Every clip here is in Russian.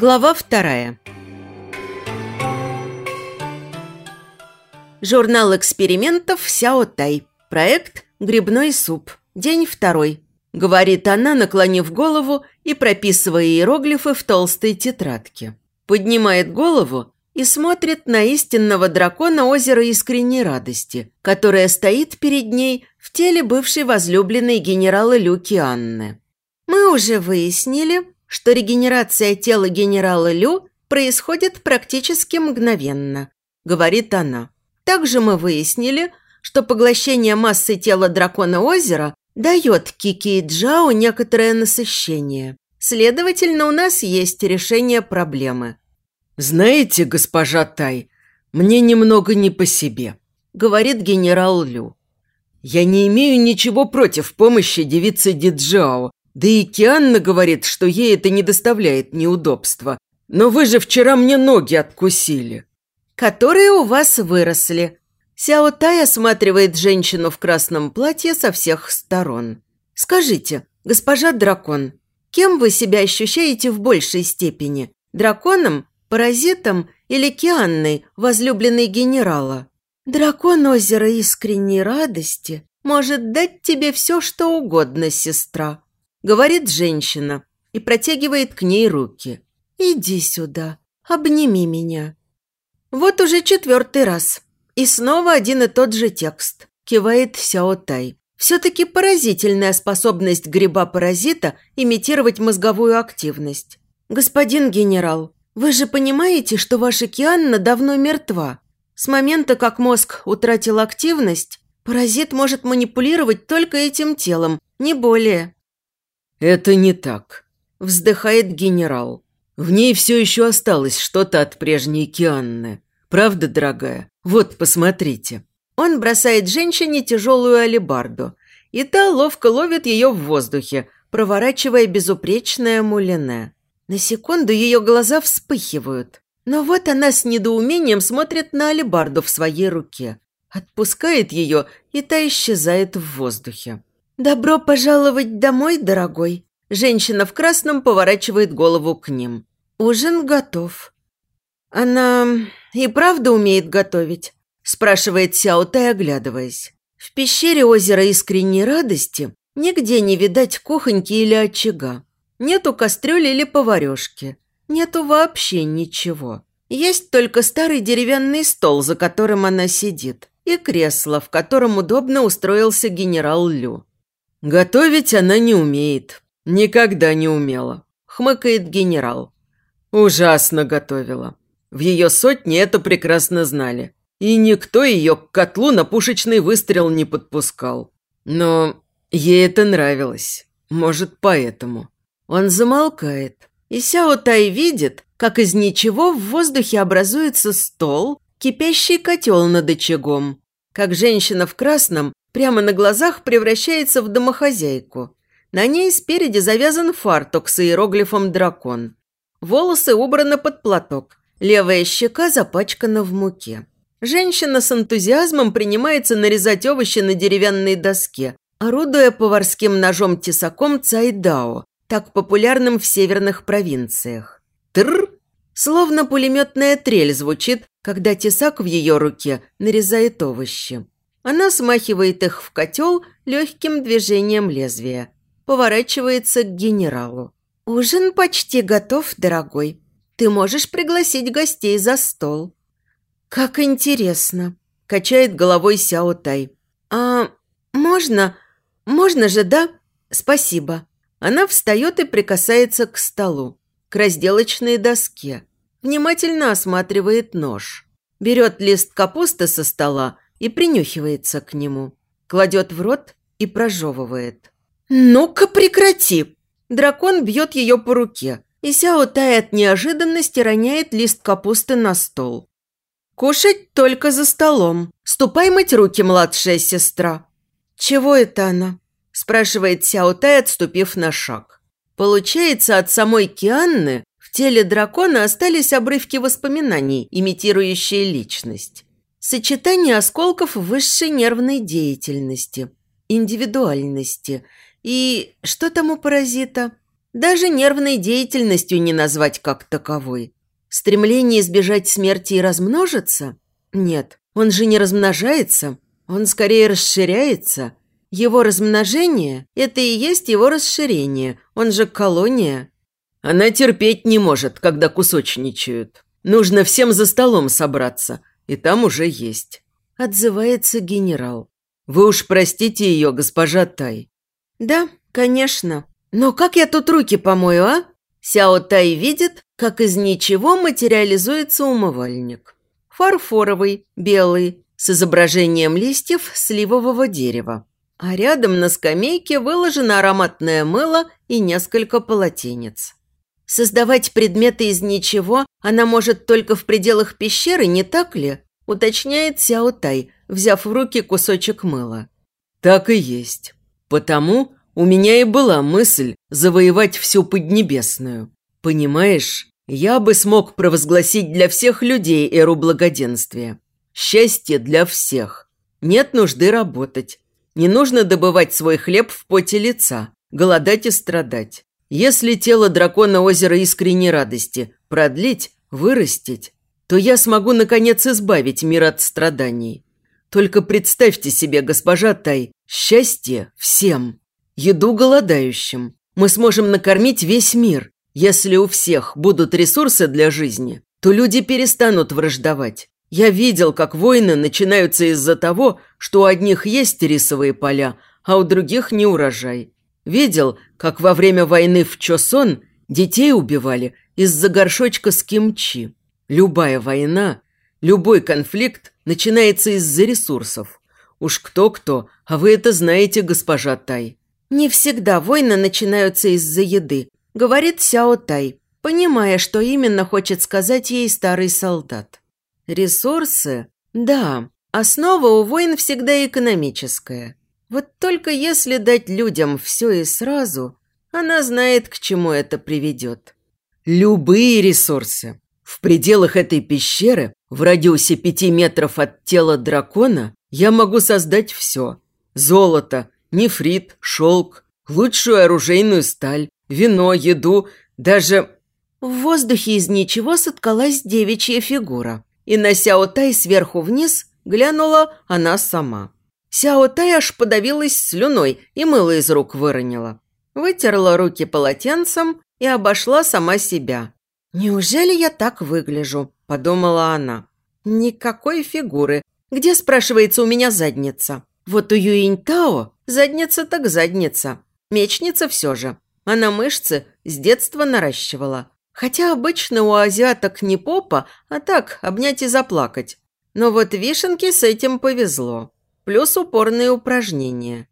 Глава вторая. Журнал экспериментов Сяо Тай. Проект «Грибной суп». День второй. Говорит она, наклонив голову и прописывая иероглифы в толстой тетрадке. Поднимает голову и смотрит на истинного дракона озера искренней радости, которое стоит перед ней в теле бывшей возлюбленной генерала Люки Анны. Мы уже выяснили, что регенерация тела генерала Лю происходит практически мгновенно, говорит она. Также мы выяснили, что поглощение массы тела дракона озера дает Кики и Джао некоторое насыщение. Следовательно, у нас есть решение проблемы. «Знаете, госпожа Тай, мне немного не по себе», – говорит генерал Лю. «Я не имею ничего против помощи девицы Диджао, да и Кианна говорит, что ей это не доставляет неудобства. Но вы же вчера мне ноги откусили». «Которые у вас выросли». Сяо Тай осматривает женщину в красном платье со всех сторон. «Скажите, госпожа дракон, кем вы себя ощущаете в большей степени? Драконом, паразитом или Кианной, возлюбленной генерала?» «Дракон озера искренней радости может дать тебе все, что угодно, сестра», говорит женщина и протягивает к ней руки. «Иди сюда, обними меня». Вот уже четвертый раз. И снова один и тот же текст. Кивает Сяо Тай. Все-таки поразительная способность гриба-паразита имитировать мозговую активность. «Господин генерал, вы же понимаете, что ваша Кианна давно мертва. С момента, как мозг утратил активность, паразит может манипулировать только этим телом, не более. «Это не так», – вздыхает генерал. «В ней все еще осталось что-то от прежней Кианны. Правда, дорогая? Вот, посмотрите». Он бросает женщине тяжелую алебарду, и та ловко ловит ее в воздухе, проворачивая безупречное мулине. На секунду ее глаза вспыхивают. Но вот она с недоумением смотрит на алебарду в своей руке. Отпускает ее, и та исчезает в воздухе. «Добро пожаловать домой, дорогой!» Женщина в красном поворачивает голову к ним. «Ужин готов». «Она и правда умеет готовить?» спрашивает Сяо Тай, оглядываясь. В пещере озера искренней радости нигде не видать кухоньки или очага. Нету кастрюли или поварешки. Нету вообще ничего. Есть только старый деревянный стол, за которым она сидит, и кресло, в котором удобно устроился генерал Лю. «Готовить она не умеет. Никогда не умела», – хмыкает генерал. «Ужасно готовила. В ее сотне это прекрасно знали. И никто ее к котлу на пушечный выстрел не подпускал. Но ей это нравилось. Может, поэтому». Он замолкает. И Сяо Тай видит, как из ничего в воздухе образуется стол, кипящий котел над очагом. Как женщина в красном прямо на глазах превращается в домохозяйку. На ней спереди завязан фартук с иероглифом «дракон». Волосы убраны под платок, левая щека запачкана в муке. Женщина с энтузиазмом принимается нарезать овощи на деревянной доске, орудуя поварским ножом-тесаком цайдао, так популярным в северных провинциях. Тр! Словно пулеметная трель звучит, когда тесак в ее руке нарезает овощи. Она смахивает их в котел легким движением лезвия. Поворачивается к генералу. «Ужин почти готов, дорогой. Ты можешь пригласить гостей за стол». «Как интересно», – качает головой Сяо Тай. «А можно? Можно же, да? Спасибо». Она встает и прикасается к столу, к разделочной доске. Внимательно осматривает нож. Берет лист капусты со стола и принюхивается к нему. Кладет в рот и прожевывает. «Ну-ка прекрати!» Дракон бьет ее по руке, и Сяо Тай от неожиданности роняет лист капусты на стол. «Кушать только за столом. Ступай мыть руки, младшая сестра». «Чего это она?» – спрашивает Сяо Тай, отступив на шаг. Получается, от самой Кианны в теле дракона остались обрывки воспоминаний, имитирующие личность. Сочетание осколков высшей нервной деятельности, индивидуальности и, что там у паразита, Даже нервной деятельностью не назвать как таковой. Стремление избежать смерти и размножиться? Нет, он же не размножается, он скорее расширяется. Его размножение – это и есть его расширение, он же колония. Она терпеть не может, когда кусочничают. Нужно всем за столом собраться, и там уже есть. Отзывается генерал. Вы уж простите ее, госпожа Тай. Да, конечно. Но как я тут руки помою, а? Сяо Тай видит, как из ничего материализуется умывальник. Фарфоровый, белый, с изображением листьев сливового дерева. А рядом на скамейке выложено ароматное мыло и несколько полотенец. Создавать предметы из ничего она может только в пределах пещеры, не так ли? Уточняет Сяо Тай, взяв в руки кусочек мыла. Так и есть. Потому у меня и была мысль завоевать всю Поднебесную. Понимаешь, я бы смог провозгласить для всех людей эру благоденствия. Счастье для всех. Нет нужды работать. Не нужно добывать свой хлеб в поте лица, голодать и страдать. Если тело дракона озера искренней радости продлить, вырастить, то я смогу, наконец, избавить мир от страданий. Только представьте себе, госпожа Тай, счастье всем, еду голодающим. Мы сможем накормить весь мир. Если у всех будут ресурсы для жизни, то люди перестанут враждовать. Я видел, как войны начинаются из-за того, что у одних есть рисовые поля, а у других не урожай. Видел, как во время войны в Чосон детей убивали из-за горшочка с кимчи. Любая война, любой конфликт начинается из-за ресурсов. Уж кто-кто, а вы это знаете, госпожа Тай. «Не всегда войны начинаются из-за еды», – говорит Сяо Тай, понимая, что именно хочет сказать ей старый солдат. Ресурсы? Да, основа у войн всегда экономическая. Вот только если дать людям все и сразу, она знает, к чему это приведет. Любые ресурсы. В пределах этой пещеры, в радиусе пяти метров от тела дракона, я могу создать все. Золото, нефрит, шелк, лучшую оружейную сталь, вино, еду, даже... В воздухе из ничего соткалась девичья фигура и на Сяо Тай сверху вниз глянула она сама. Сяо Тай аж подавилась слюной и мыло из рук выронила. Вытерла руки полотенцем и обошла сама себя. «Неужели я так выгляжу?» – подумала она. «Никакой фигуры. Где, спрашивается, у меня задница? Вот у Юинь Тао задница так задница. Мечница все же. Она мышцы с детства наращивала. Хотя обычно у азиаток не попа, а так, обнять и заплакать. Но вот вишенке с этим повезло. Плюс упорные упражнения.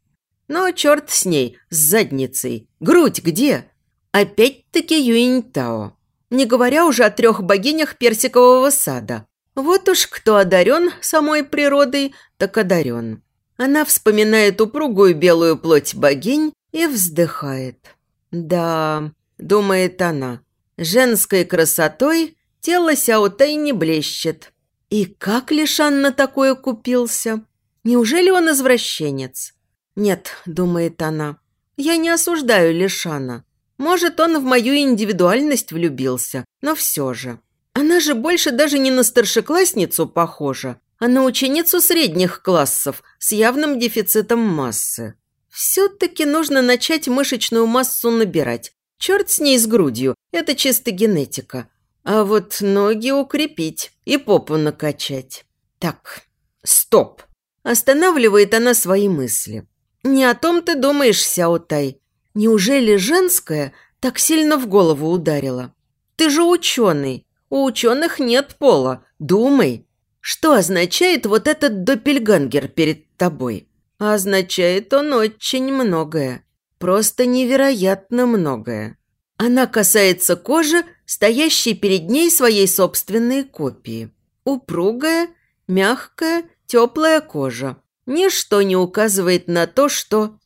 Но черт с ней, с задницей. Грудь где? Опять-таки Юиньтао. Не говоря уже о трех богинях персикового сада. Вот уж кто одарен самой природой, так одарен. Она вспоминает упругую белую плоть богинь и вздыхает. «Да», – думает она, Женской красотой тело Сяотай не блещет. И как Лишан на такое купился? Неужели он извращенец? Нет, думает она, я не осуждаю Лишана. Может, он в мою индивидуальность влюбился, но все же. Она же больше даже не на старшеклассницу похожа, а на ученицу средних классов с явным дефицитом массы. Все-таки нужно начать мышечную массу набирать, Черт с ней с грудью, это чисто генетика. А вот ноги укрепить и попу накачать. Так, стоп. Останавливает она свои мысли. Не о том ты думаешь, Сяотай. Неужели женское так сильно в голову ударило? Ты же ученый. У ученых нет пола. Думай. Что означает вот этот доппельгангер перед тобой? Означает он очень многое. Просто невероятно многое. Она касается кожи, стоящей перед ней своей собственной копии. Упругая, мягкая, теплая кожа. Ничто не указывает на то, что...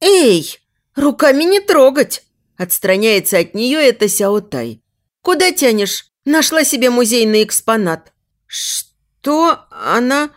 «Эй, руками не трогать!» Отстраняется от нее эта Сяотай. «Куда тянешь? Нашла себе музейный экспонат». «Что она...»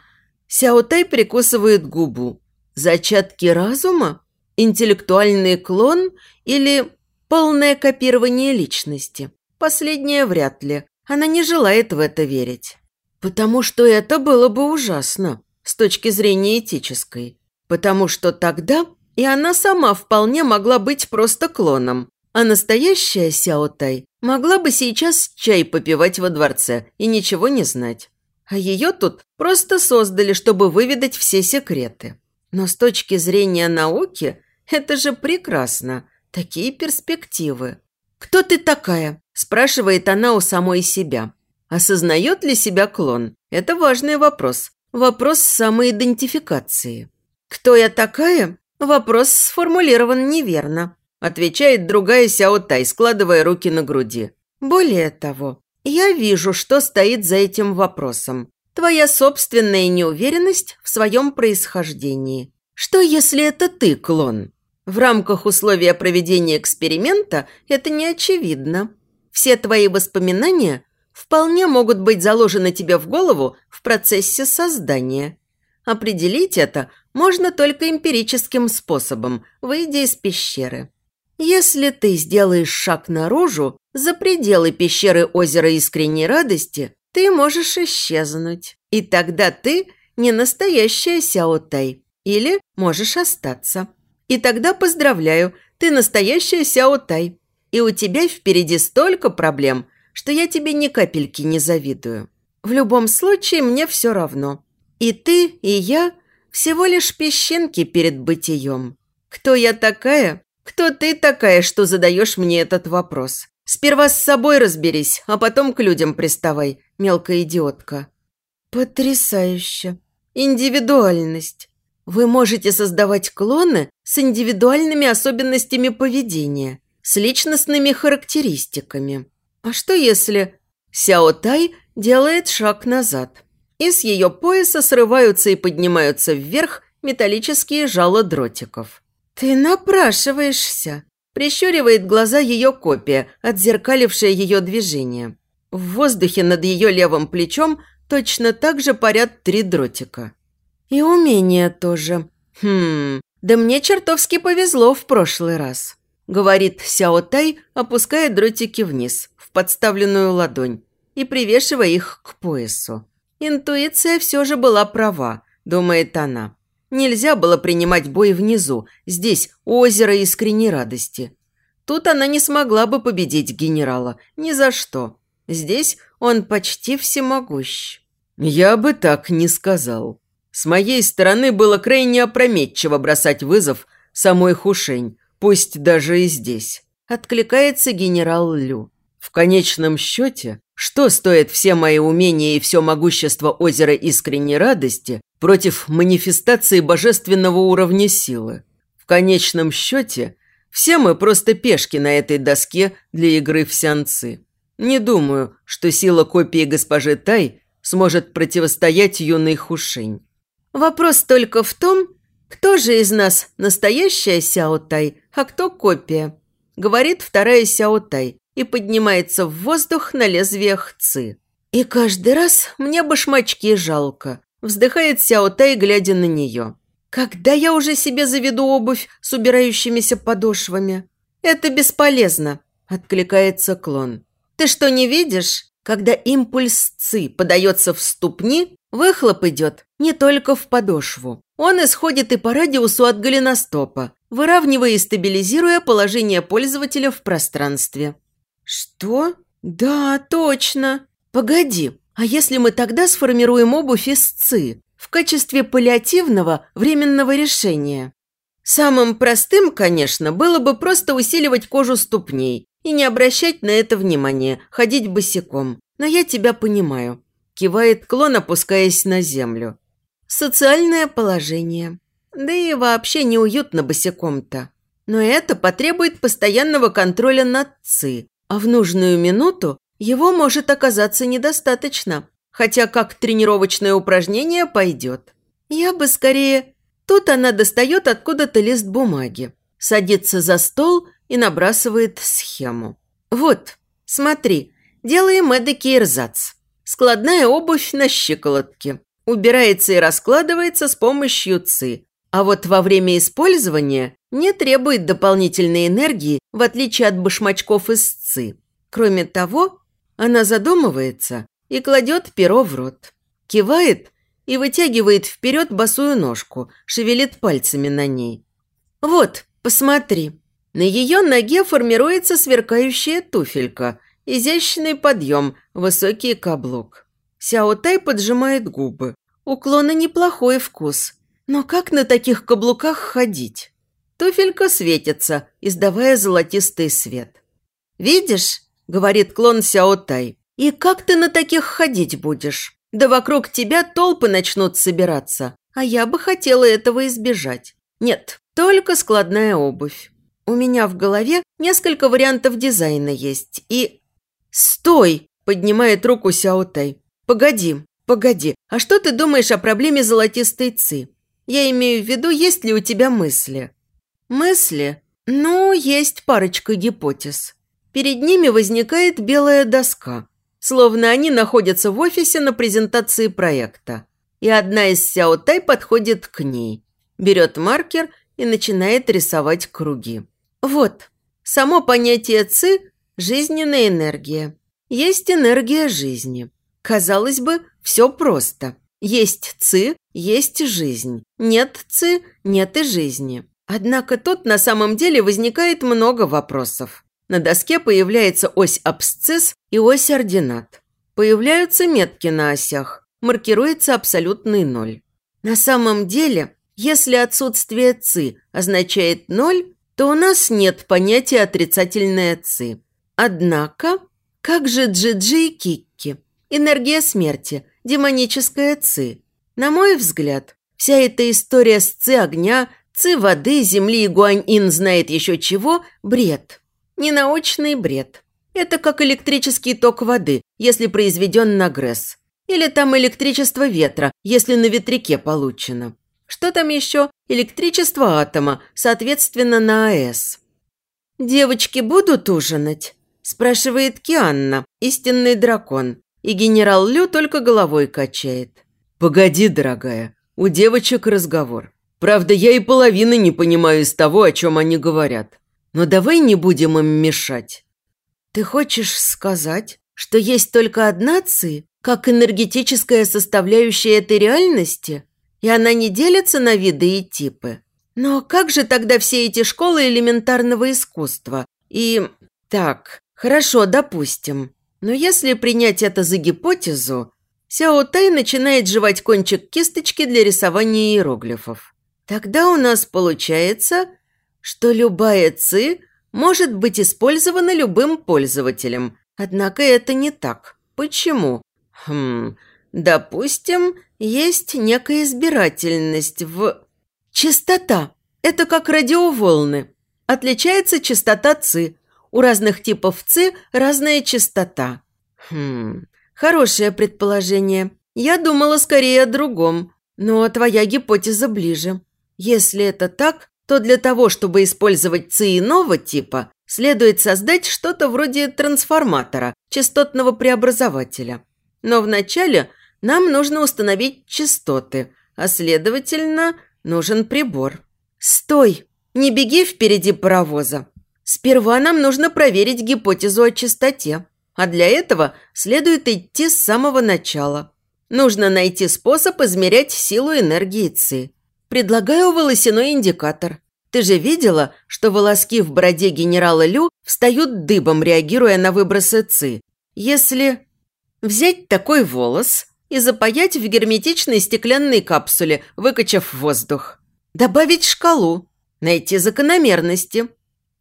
Сяотай прикусывает губу. «Зачатки разума? интеллектуальный клон или... Полное копирование личности. Последнее вряд ли. Она не желает в это верить. Потому что это было бы ужасно с точки зрения этической. Потому что тогда и она сама вполне могла быть просто клоном. А настоящая Сяо Тай могла бы сейчас чай попивать во дворце и ничего не знать. А ее тут просто создали, чтобы выведать все секреты. Но с точки зрения науки это же прекрасно. Такие перспективы. «Кто ты такая?» – спрашивает она у самой себя. Осознает ли себя клон? Это важный вопрос. Вопрос самоидентификации. «Кто я такая?» Вопрос сформулирован неверно, отвечает другая Сяо Тай, складывая руки на груди. Более того, я вижу, что стоит за этим вопросом. Твоя собственная неуверенность в своем происхождении. Что, если это ты, клон? В рамках условия проведения эксперимента это не очевидно. Все твои воспоминания вполне могут быть заложены тебе в голову в процессе создания. Определить это можно только эмпирическим способом, выйдя из пещеры. Если ты сделаешь шаг наружу, за пределы пещеры озера искренней радости, ты можешь исчезнуть. И тогда ты не настоящая Сяо Тай. Или можешь остаться. И тогда поздравляю, ты настоящая Сяо Тай. И у тебя впереди столько проблем, что я тебе ни капельки не завидую. В любом случае, мне все равно. И ты, и я всего лишь песчинки перед бытием. Кто я такая? Кто ты такая, что задаешь мне этот вопрос? Сперва с собой разберись, а потом к людям приставай, мелкая идиотка. Потрясающе. Индивидуальность. Вы можете создавать клоны с индивидуальными особенностями поведения, с личностными характеристиками. А что если Сяо Тай делает шаг назад? И с ее пояса срываются и поднимаются вверх металлические жало дротиков. «Ты напрашиваешься!» Прищуривает глаза ее копия, отзеркалившая ее движение. В воздухе над ее левым плечом точно так же парят три дротика. И умения тоже. Хм, да мне чертовски повезло в прошлый раз. Говорит Сяо Тай, опуская дротики вниз, в подставленную ладонь, и привешивая их к поясу. Интуиция все же была права, думает она. Нельзя было принимать бой внизу, здесь озеро искренней радости. Тут она не смогла бы победить генерала, ни за что. Здесь он почти всемогущ. Я бы так не сказал. С моей стороны было крайне опрометчиво бросать вызов самой Хушень, пусть даже и здесь. Откликается генерал Лю. В конечном счете, что стоят все мои умения и все могущество озера искренней радости против манифестации божественного уровня силы? В конечном счете, все мы просто пешки на этой доске для игры в сеансы. Не думаю, что сила копии госпожи Тай сможет противостоять юной Хушень. Вопрос только в том, кто же из нас настоящая Сяо Тай, а кто копия, говорит вторая Сяо Тай и поднимается в воздух на лезвиях ци. И каждый раз мне башмачки жалко, вздыхает Сяо Тай, глядя на нее. Когда я уже себе заведу обувь с убирающимися подошвами? Это бесполезно, откликается клон. Ты что, не видишь? Когда импульс ЦИ подается в ступни, выхлоп идет не только в подошву. Он исходит и по радиусу от голеностопа, выравнивая и стабилизируя положение пользователя в пространстве. Что? Да, точно. Погоди, а если мы тогда сформируем обувь из ЦИ в качестве паллиативного временного решения? Самым простым, конечно, было бы просто усиливать кожу ступней и не обращать на это внимания, ходить босиком. Но я тебя понимаю. Кивает клон, опускаясь на землю. Социальное положение. Да и вообще неуютно босиком-то. Но это потребует постоянного контроля над ЦИ, а в нужную минуту его может оказаться недостаточно, хотя как тренировочное упражнение пойдет. Я бы скорее... Тут она достает откуда-то лист бумаги, садится за стол и набрасывает схему. Вот, смотри, делаем эдакий эрзац. Складная обувь на щиколотке. Убирается и раскладывается с помощью ЦИ. А вот во время использования не требует дополнительной энергии, в отличие от башмачков из ЦИ. Кроме того, она задумывается и кладет перо в рот. Кивает и вытягивает вперед босую ножку, шевелит пальцами на ней. «Вот, посмотри». На ее ноге формируется сверкающая туфелька, изящный подъем, высокий каблук. Сяо Тай поджимает губы. Уклона неплохой вкус. Но как на таких каблуках ходить? Туфелька светится, издавая золотистый свет. «Видишь?» – говорит клон Сяо Тай. «И как ты на таких ходить будешь?» Да вокруг тебя толпы начнут собираться, а я бы хотела этого избежать. Нет, только складная обувь. У меня в голове несколько вариантов дизайна есть, и... «Стой!» – поднимает руку Сяотай. «Погоди, погоди, а что ты думаешь о проблеме золотистой ци? Я имею в виду, есть ли у тебя мысли?» «Мысли? Ну, есть парочка гипотез. Перед ними возникает белая доска словно они находятся в офисе на презентации проекта. И одна из Сяо Тай подходит к ней, берет маркер и начинает рисовать круги. Вот, само понятие ЦИ – жизненная энергия. Есть энергия жизни. Казалось бы, все просто. Есть ЦИ, есть жизнь. Нет ЦИ, нет и жизни. Однако тут на самом деле возникает много вопросов. На доске появляется ось абсцисс и ось ординат. Появляются метки на осях. Маркируется абсолютный ноль. На самом деле, если отсутствие ЦИ означает ноль, то у нас нет понятия отрицательное ЦИ. Однако, как же Джиджи и Кикки? Энергия смерти, демоническая ЦИ. На мой взгляд, вся эта история с ЦИ огня, ЦИ воды, земли и Гуань-Ин знает еще чего – бред. Ненаучный бред. Это как электрический ток воды, если произведен на ГРЭС. Или там электричество ветра, если на ветряке получено. Что там еще? Электричество атома, соответственно, на АЭС. «Девочки будут ужинать?» – спрашивает Кианна, истинный дракон. И генерал Лю только головой качает. «Погоди, дорогая, у девочек разговор. Правда, я и половины не понимаю из того, о чем они говорят. Но давай не будем им мешать. Ты хочешь сказать, что есть только одна ци, как энергетическая составляющая этой реальности, и она не делится на виды и типы? Но как же тогда все эти школы элементарного искусства? И... Так, хорошо, допустим. Но если принять это за гипотезу, Сяо Тай начинает жевать кончик кисточки для рисования иероглифов. Тогда у нас получается что любая ЦИ может быть использована любым пользователем. Однако это не так. Почему? Хм, допустим, есть некая избирательность в... Частота. Это как радиоволны. Отличается частота ЦИ. У разных типов ЦИ разная частота. Хм, хорошее предположение. Я думала скорее о другом. Но твоя гипотеза ближе. Если это так, то для того, чтобы использовать ЦИ иного типа, следует создать что-то вроде трансформатора, частотного преобразователя. Но вначале нам нужно установить частоты, а следовательно, нужен прибор. Стой! Не беги впереди паровоза. Сперва нам нужно проверить гипотезу о частоте, а для этого следует идти с самого начала. Нужно найти способ измерять силу энергии ЦИ. Предлагаю волосяной индикатор. Ты же видела, что волоски в бороде генерала Лю встают дыбом, реагируя на выбросы ЦИ. Если взять такой волос и запаять в герметичной стеклянной капсуле, выкачав воздух. Добавить шкалу, найти закономерности.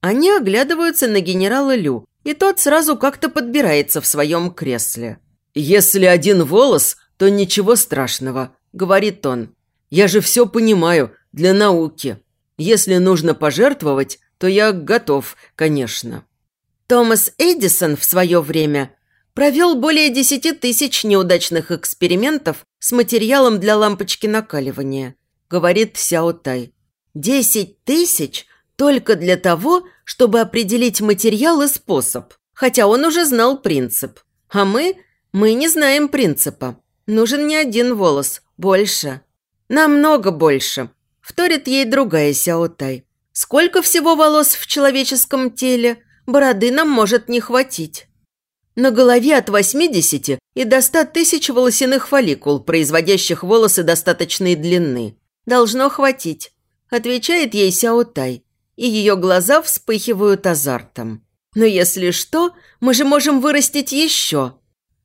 Они оглядываются на генерала Лю, и тот сразу как-то подбирается в своем кресле. «Если один волос, то ничего страшного», – говорит он. Я же все понимаю, для науки. Если нужно пожертвовать, то я готов, конечно». Томас Эдисон в свое время провел более десяти тысяч неудачных экспериментов с материалом для лампочки накаливания, говорит Сяо Тай. Десять тысяч только для того, чтобы определить материал и способ, хотя он уже знал принцип. А мы, мы не знаем принципа. Нужен не один волос, больше. Намного больше. Вторит ей другая Сяотай. Сколько всего волос в человеческом теле? Бороды нам может не хватить. На голове от 80 и до 100 тысяч волосяных фолликул, производящих волосы достаточной длины. Должно хватить, отвечает ей Сяо Тай, и ее глаза вспыхивают азартом. Но если что, мы же можем вырастить еще.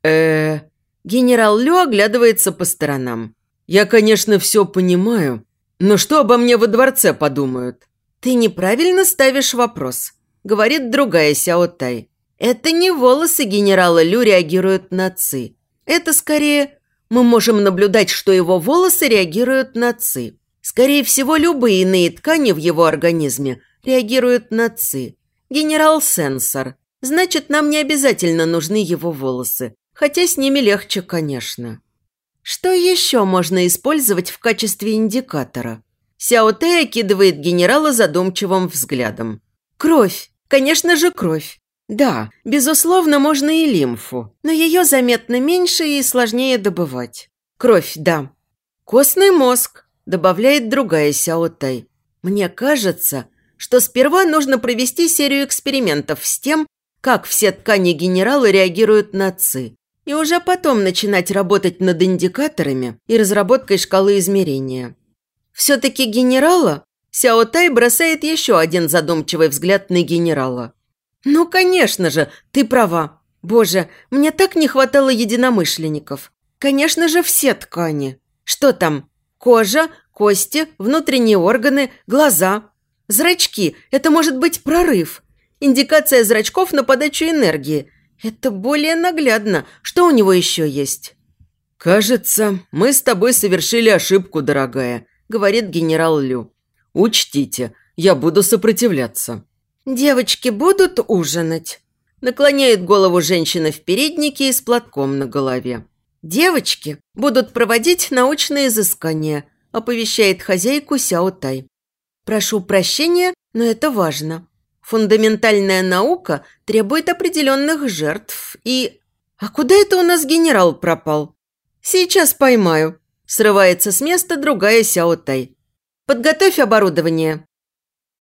э Генерал Лю оглядывается по сторонам. Я, конечно, все понимаю, но что обо мне во дворце подумают? Ты неправильно ставишь вопрос, говорит другая Сяо Тай. Это не волосы генерала Лю реагируют на ЦИ. Это скорее мы можем наблюдать, что его волосы реагируют на ЦИ. Скорее всего, любые иные ткани в его организме реагируют на ЦИ. Генерал сенсор. Значит, нам не обязательно нужны его волосы. Хотя с ними легче, конечно. Что еще можно использовать в качестве индикатора? Сяо Тэ окидывает генерала задумчивым взглядом. Кровь. Конечно же, кровь. Да, безусловно, можно и лимфу, но ее заметно меньше и сложнее добывать. Кровь, да. Костный мозг, добавляет другая Сяо Тай. Мне кажется, что сперва нужно провести серию экспериментов с тем, как все ткани генерала реагируют на ЦИ, и уже потом начинать работать над индикаторами и разработкой шкалы измерения. Все-таки генерала Сяо Тай бросает еще один задумчивый взгляд на генерала. «Ну, конечно же, ты права. Боже, мне так не хватало единомышленников. Конечно же, все ткани. Что там? Кожа, кости, внутренние органы, глаза. Зрачки – это может быть прорыв. Индикация зрачков на подачу энергии. Это более наглядно. Что у него еще есть?» «Кажется, мы с тобой совершили ошибку, дорогая», – говорит генерал Лю. «Учтите, я буду сопротивляться». «Девочки будут ужинать?» Наклоняет голову женщина в переднике и с платком на голове. «Девочки будут проводить научные изыскания», оповещает хозяйку Сяо Тай. «Прошу прощения, но это важно. Фундаментальная наука требует определенных жертв и... А куда это у нас генерал пропал? Сейчас поймаю. Срывается с места другая Сяо Тай. Подготовь оборудование.